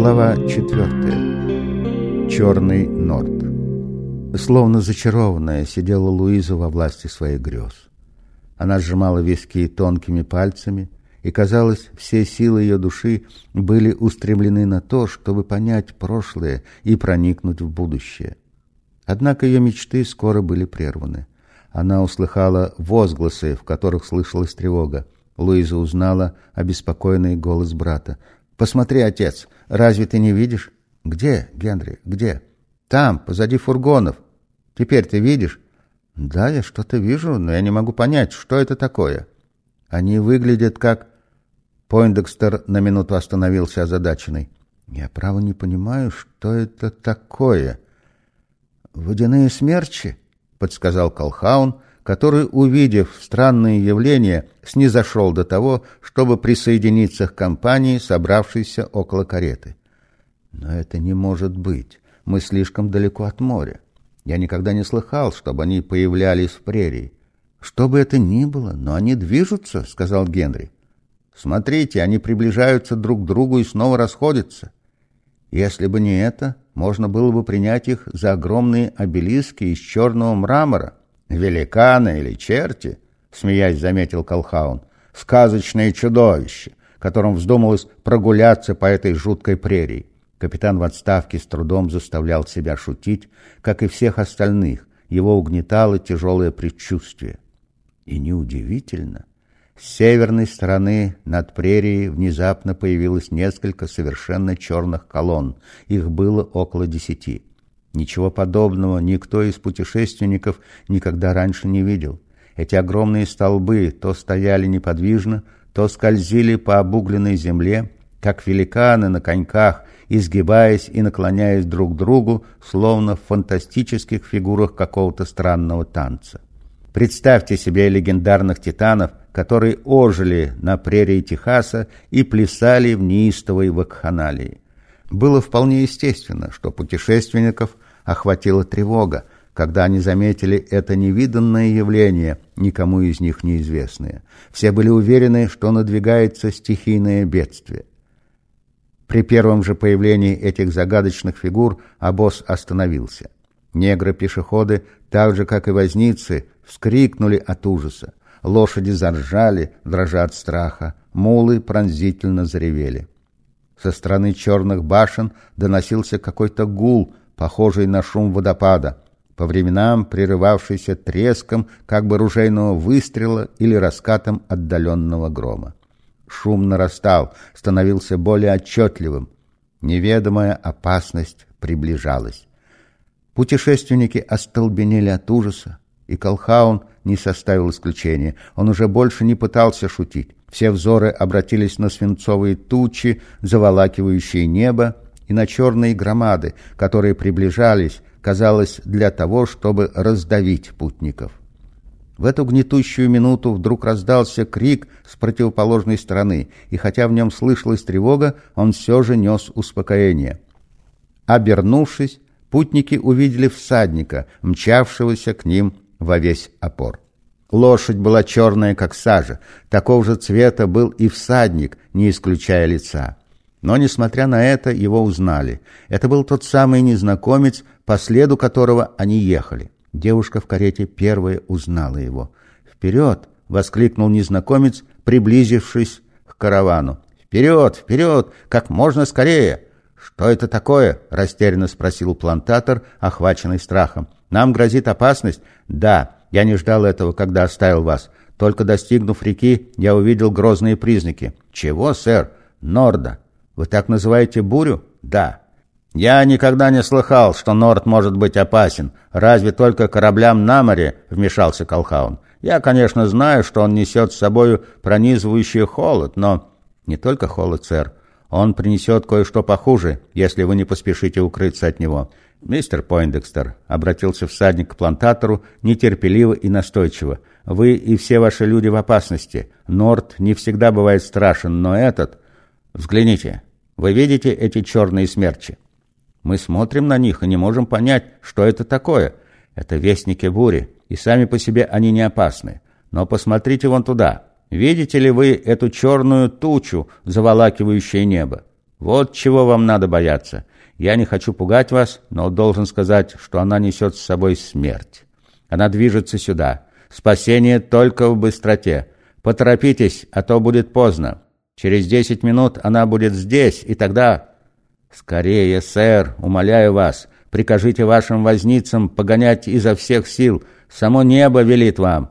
Глава четвертая. Черный Норд. Словно зачарованная сидела Луиза во власти своих грез. Она сжимала виски тонкими пальцами, и, казалось, все силы ее души были устремлены на то, чтобы понять прошлое и проникнуть в будущее. Однако ее мечты скоро были прерваны. Она услыхала возгласы, в которых слышалась тревога. Луиза узнала обеспокоенный голос брата. «Посмотри, отец, разве ты не видишь?» «Где, Генри, где?» «Там, позади фургонов. Теперь ты видишь?» «Да, я что-то вижу, но я не могу понять, что это такое». «Они выглядят как...» Пойндекстер на минуту остановился озадаченный. «Я, право, не понимаю, что это такое». «Водяные смерчи?» — подсказал Колхаун, который, увидев странные явления, снизошел до того, чтобы присоединиться к компании, собравшейся около кареты. Но это не может быть. Мы слишком далеко от моря. Я никогда не слыхал, чтобы они появлялись в прерии. Что бы это ни было, но они движутся, сказал Генри. Смотрите, они приближаются друг к другу и снова расходятся. Если бы не это, можно было бы принять их за огромные обелиски из черного мрамора. «Великаны или черти?» — смеясь заметил Колхаун. «Сказочные чудовища, которым вздумалось прогуляться по этой жуткой прерии». Капитан в отставке с трудом заставлял себя шутить, как и всех остальных. Его угнетало тяжелое предчувствие. И неудивительно. С северной стороны над прерией внезапно появилось несколько совершенно черных колонн. Их было около десяти. Ничего подобного никто из путешественников никогда раньше не видел. Эти огромные столбы то стояли неподвижно, то скользили по обугленной земле, как великаны на коньках, изгибаясь и наклоняясь друг к другу, словно в фантастических фигурах какого-то странного танца. Представьте себе легендарных титанов, которые ожили на прерии Техаса и плясали в неистовой вакханалии. Было вполне естественно, что путешественников охватила тревога, когда они заметили это невиданное явление, никому из них неизвестное. Все были уверены, что надвигается стихийное бедствие. При первом же появлении этих загадочных фигур обоз остановился. Негры-пешеходы, так же, как и возницы, вскрикнули от ужаса. Лошади заржали, дрожа от страха, мулы пронзительно заревели. Со стороны черных башен доносился какой-то гул, похожий на шум водопада, по временам прерывавшийся треском как бы ружейного выстрела или раскатом отдаленного грома. Шум нарастал, становился более отчетливым. Неведомая опасность приближалась. Путешественники остолбенели от ужаса, и Колхаун не составил исключения. Он уже больше не пытался шутить. Все взоры обратились на свинцовые тучи, заволакивающие небо, и на черные громады, которые приближались, казалось, для того, чтобы раздавить путников. В эту гнетущую минуту вдруг раздался крик с противоположной стороны, и хотя в нем слышалась тревога, он все же нес успокоение. Обернувшись, путники увидели всадника, мчавшегося к ним во весь опор. Лошадь была черная, как сажа. Такого же цвета был и всадник, не исключая лица. Но, несмотря на это, его узнали. Это был тот самый незнакомец, по следу которого они ехали. Девушка в карете первая узнала его. «Вперед!» — воскликнул незнакомец, приблизившись к каравану. «Вперед! Вперед! Как можно скорее!» «Что это такое?» — растерянно спросил плантатор, охваченный страхом. «Нам грозит опасность?» «Да, я не ждал этого, когда оставил вас. Только достигнув реки, я увидел грозные признаки». «Чего, сэр?» «Норда». Вы так называете бурю? Да. Я никогда не слыхал, что Норд может быть опасен. Разве только кораблям на море, вмешался Колхаун. Я, конечно, знаю, что он несет с собою пронизывающий холод, но... Не только холод, сэр. Он принесет кое-что похуже, если вы не поспешите укрыться от него. «Мистер Пойндекстер», — обратился всадник к плантатору нетерпеливо и настойчиво, — «вы и все ваши люди в опасности. Норд не всегда бывает страшен, но этот...» «Взгляните, вы видите эти черные смерчи? Мы смотрим на них и не можем понять, что это такое. Это вестники бури, и сами по себе они не опасны. Но посмотрите вон туда. Видите ли вы эту черную тучу, заволакивающую небо? Вот чего вам надо бояться. Я не хочу пугать вас, но должен сказать, что она несет с собой смерть. Она движется сюда. Спасение только в быстроте. Поторопитесь, а то будет поздно. Через десять минут она будет здесь, и тогда... Скорее, сэр, умоляю вас, прикажите вашим возницам погонять изо всех сил. Само небо велит вам.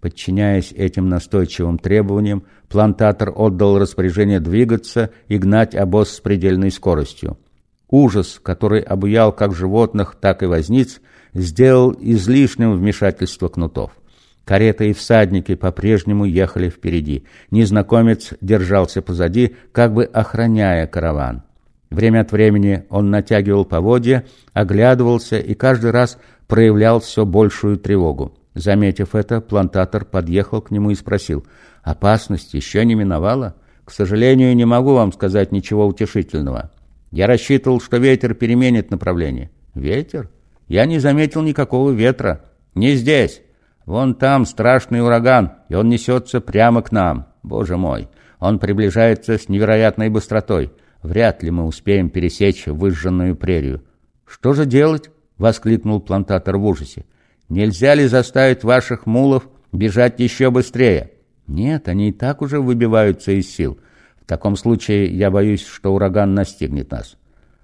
Подчиняясь этим настойчивым требованиям, плантатор отдал распоряжение двигаться и гнать обоз с предельной скоростью. Ужас, который обуял как животных, так и возниц, сделал излишним вмешательство кнутов. Карета и всадники по-прежнему ехали впереди. Незнакомец держался позади, как бы охраняя караван. Время от времени он натягивал поводья, оглядывался и каждый раз проявлял все большую тревогу. Заметив это, плантатор подъехал к нему и спросил, «Опасность еще не миновала? К сожалению, не могу вам сказать ничего утешительного. Я рассчитывал, что ветер переменит направление». «Ветер? Я не заметил никакого ветра. Не здесь. Вон там страшный ураган, и он несется прямо к нам. Боже мой, он приближается с невероятной быстротой. Вряд ли мы успеем пересечь выжженную прерию». «Что же делать?» — воскликнул плантатор в ужасе. Нельзя ли заставить ваших мулов бежать еще быстрее? Нет, они и так уже выбиваются из сил. В таком случае я боюсь, что ураган настигнет нас.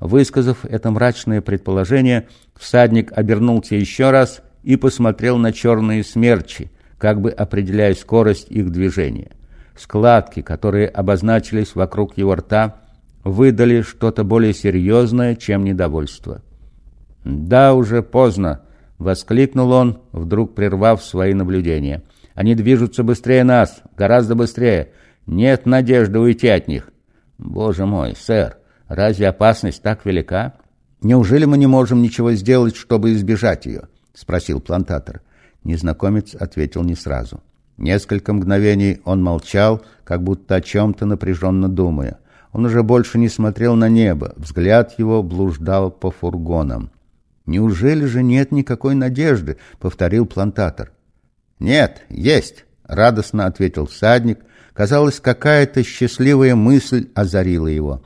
Высказав это мрачное предположение, всадник обернулся еще раз и посмотрел на черные смерчи, как бы определяя скорость их движения. Складки, которые обозначились вокруг его рта, выдали что-то более серьезное, чем недовольство. «Да, уже поздно», — воскликнул он, вдруг прервав свои наблюдения. «Они движутся быстрее нас, гораздо быстрее. Нет надежды уйти от них». «Боже мой, сэр, разве опасность так велика? Неужели мы не можем ничего сделать, чтобы избежать ее?» — спросил плантатор. Незнакомец ответил не сразу. Несколько мгновений он молчал, как будто о чем-то напряженно думая. Он уже больше не смотрел на небо, взгляд его блуждал по фургонам. «Неужели же нет никакой надежды?» — повторил плантатор. «Нет, есть!» — радостно ответил всадник. Казалось, какая-то счастливая мысль озарила его.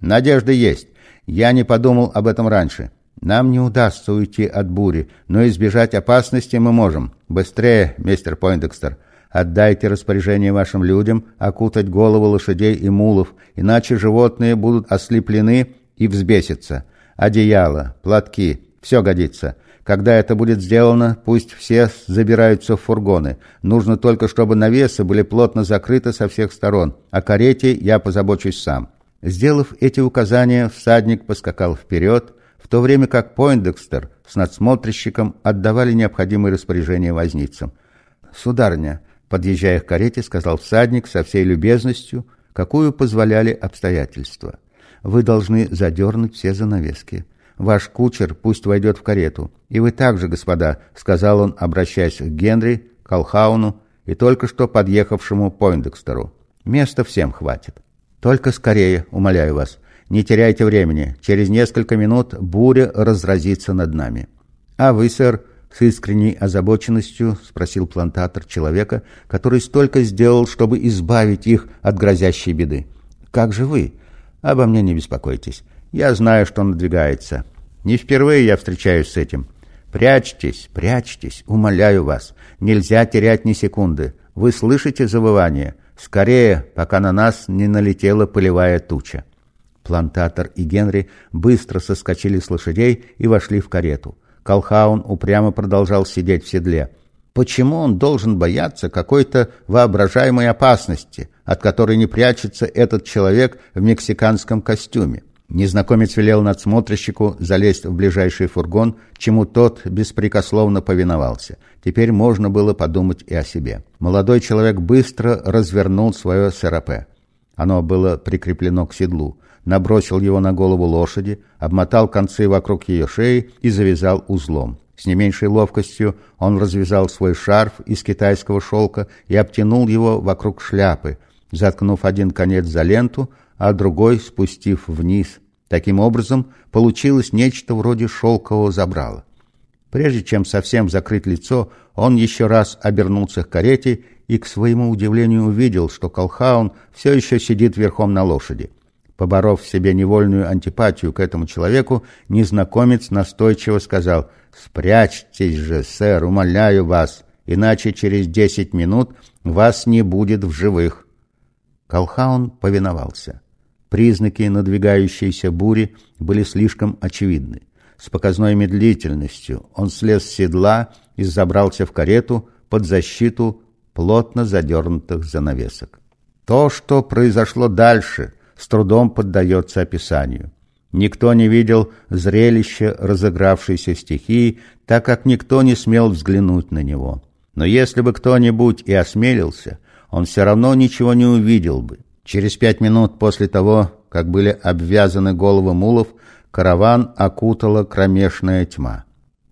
«Надежда есть. Я не подумал об этом раньше. Нам не удастся уйти от бури, но избежать опасности мы можем. Быстрее, мистер Пойндекстер. Отдайте распоряжение вашим людям окутать головы лошадей и мулов, иначе животные будут ослеплены и взбесятся. Одеяло, платки, все годится. Когда это будет сделано, пусть все забираются в фургоны. Нужно только, чтобы навесы были плотно закрыты со всех сторон. О карете я позабочусь сам». Сделав эти указания, всадник поскакал вперед, в то время как Пойндекстер с надсмотрщиком отдавали необходимые распоряжения возницам. «Сударыня», подъезжая к карете, сказал всадник со всей любезностью, какую позволяли обстоятельства. «Вы должны задернуть все занавески. Ваш кучер пусть войдет в карету. И вы также, господа, — сказал он, обращаясь к Генри, Колхауну и только что подъехавшему Пойндекстеру. Места всем хватит. Только скорее, умоляю вас. Не теряйте времени. Через несколько минут буря разразится над нами. А вы, сэр, с искренней озабоченностью спросил плантатор человека, который столько сделал, чтобы избавить их от грозящей беды. «Как же вы? Обо мне не беспокойтесь. Я знаю, что надвигается. Не впервые я встречаюсь с этим. Прячьтесь, прячьтесь, умоляю вас. Нельзя терять ни секунды. Вы слышите завывание? Скорее, пока на нас не налетела пылевая туча. Плантатор и Генри быстро соскочили с лошадей и вошли в карету. Колхаун упрямо продолжал сидеть в седле. Почему он должен бояться какой-то воображаемой опасности, от которой не прячется этот человек в мексиканском костюме? Незнакомец велел надсмотрщику залезть в ближайший фургон, чему тот беспрекословно повиновался. Теперь можно было подумать и о себе. Молодой человек быстро развернул свое серапе. Оно было прикреплено к седлу. Набросил его на голову лошади, обмотал концы вокруг ее шеи и завязал узлом. С не меньшей ловкостью он развязал свой шарф из китайского шелка и обтянул его вокруг шляпы, заткнув один конец за ленту, а другой спустив вниз. Таким образом, получилось нечто вроде шелкового забрала. Прежде чем совсем закрыть лицо, он еще раз обернулся к карете и, к своему удивлению, увидел, что Колхаун все еще сидит верхом на лошади. Поборов в себе невольную антипатию к этому человеку, незнакомец настойчиво сказал «Спрячьтесь же, сэр, умоляю вас, иначе через десять минут вас не будет в живых». Колхаун повиновался. Признаки надвигающейся бури были слишком очевидны. С показной медлительностью он слез с седла и забрался в карету под защиту плотно задернутых занавесок. То, что произошло дальше, с трудом поддается описанию. Никто не видел зрелища разыгравшейся стихии, так как никто не смел взглянуть на него. Но если бы кто-нибудь и осмелился, он все равно ничего не увидел бы. Через пять минут после того, как были обвязаны головы мулов, караван окутала кромешная тьма.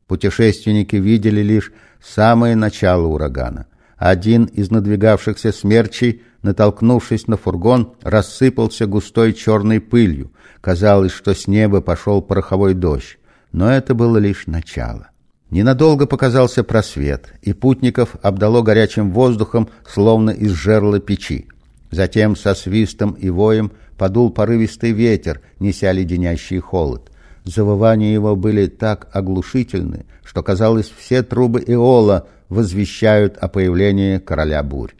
Путешественники видели лишь самое начало урагана. Один из надвигавшихся смерчей, натолкнувшись на фургон, рассыпался густой черной пылью. Казалось, что с неба пошел пороховой дождь. Но это было лишь начало. Ненадолго показался просвет, и путников обдало горячим воздухом, словно из жерла печи. Затем со свистом и воем подул порывистый ветер, неся леденящий холод. Завывания его были так оглушительны, что, казалось, все трубы Иола возвещают о появлении короля бурь.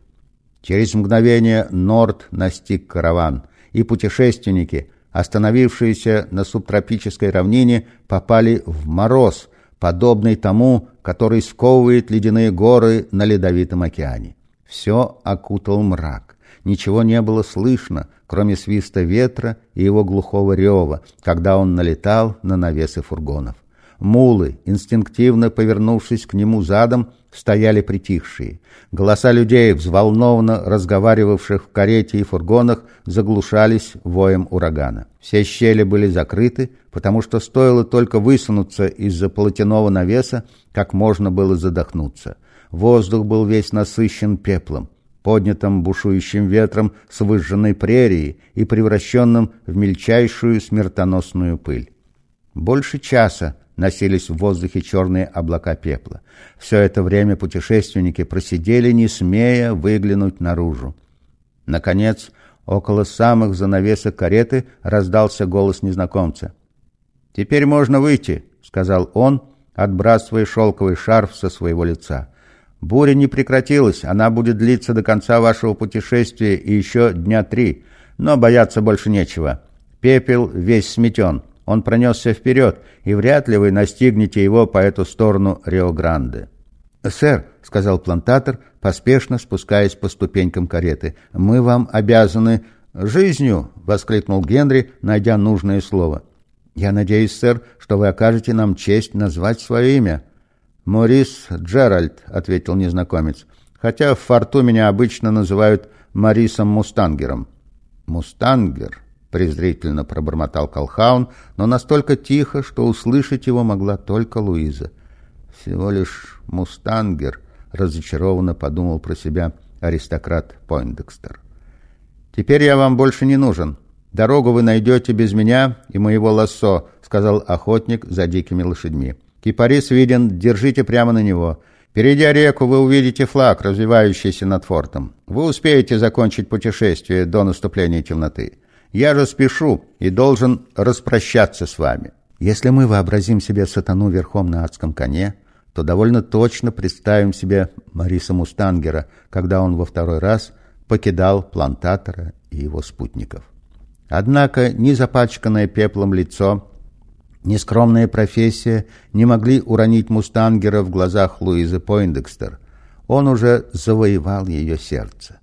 Через мгновение Норд настиг караван, и путешественники, остановившиеся на субтропической равнине, попали в мороз, подобный тому, который сковывает ледяные горы на ледовитом океане. Все окутал мрак. Ничего не было слышно, кроме свиста ветра и его глухого рева, когда он налетал на навесы фургонов. Мулы, инстинктивно повернувшись к нему задом, стояли притихшие. Голоса людей, взволнованно разговаривавших в карете и фургонах, заглушались воем урагана. Все щели были закрыты, потому что стоило только высунуться из-за полотяного навеса, как можно было задохнуться. Воздух был весь насыщен пеплом, поднятым бушующим ветром с выжженной прерии и превращенным в мельчайшую смертоносную пыль. Больше часа носились в воздухе черные облака пепла. Все это время путешественники просидели, не смея выглянуть наружу. Наконец, около самых занавесок кареты раздался голос незнакомца. «Теперь можно выйти», — сказал он, отбрасывая шелковый шарф со своего лица. «Буря не прекратилась, она будет длиться до конца вашего путешествия и еще дня три, но бояться больше нечего. Пепел весь сметен». Он пронесся вперед, и вряд ли вы настигнете его по эту сторону Рио-Гранде. «Сэр», — сказал плантатор, поспешно спускаясь по ступенькам кареты, — «мы вам обязаны...» «Жизнью!» — воскликнул Генри, найдя нужное слово. «Я надеюсь, сэр, что вы окажете нам честь назвать свое имя». «Морис Джеральд», — ответил незнакомец, «хотя в форту меня обычно называют Морисом Мустангером». «Мустангер», презрительно пробормотал Колхаун, но настолько тихо, что услышать его могла только Луиза. Всего лишь мустангер, разочарованно подумал про себя аристократ Пойндекстер. Теперь я вам больше не нужен. Дорогу вы найдете без меня и моего лассо, сказал охотник за дикими лошадьми. Кипарис виден, держите прямо на него. Перейдя реку, вы увидите флаг, развивающийся над фортом. Вы успеете закончить путешествие до наступления темноты. Я же спешу и должен распрощаться с вами. Если мы вообразим себе сатану верхом на адском коне, то довольно точно представим себе Мариса Мустангера, когда он во второй раз покидал плантатора и его спутников. Однако ни запачканное пеплом лицо, ни скромная профессия не могли уронить Мустангера в глазах Луизы Пойндекстер. Он уже завоевал ее сердце.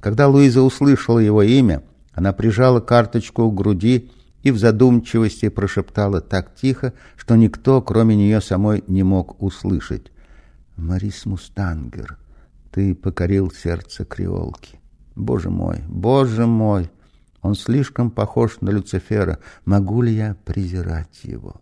Когда Луиза услышала его имя, она прижала карточку к груди и в задумчивости прошептала так тихо, что никто, кроме нее самой, не мог услышать. «Марис Мустангер, ты покорил сердце креолки. Боже мой, боже мой! Он слишком похож на Люцифера. Могу ли я презирать его?»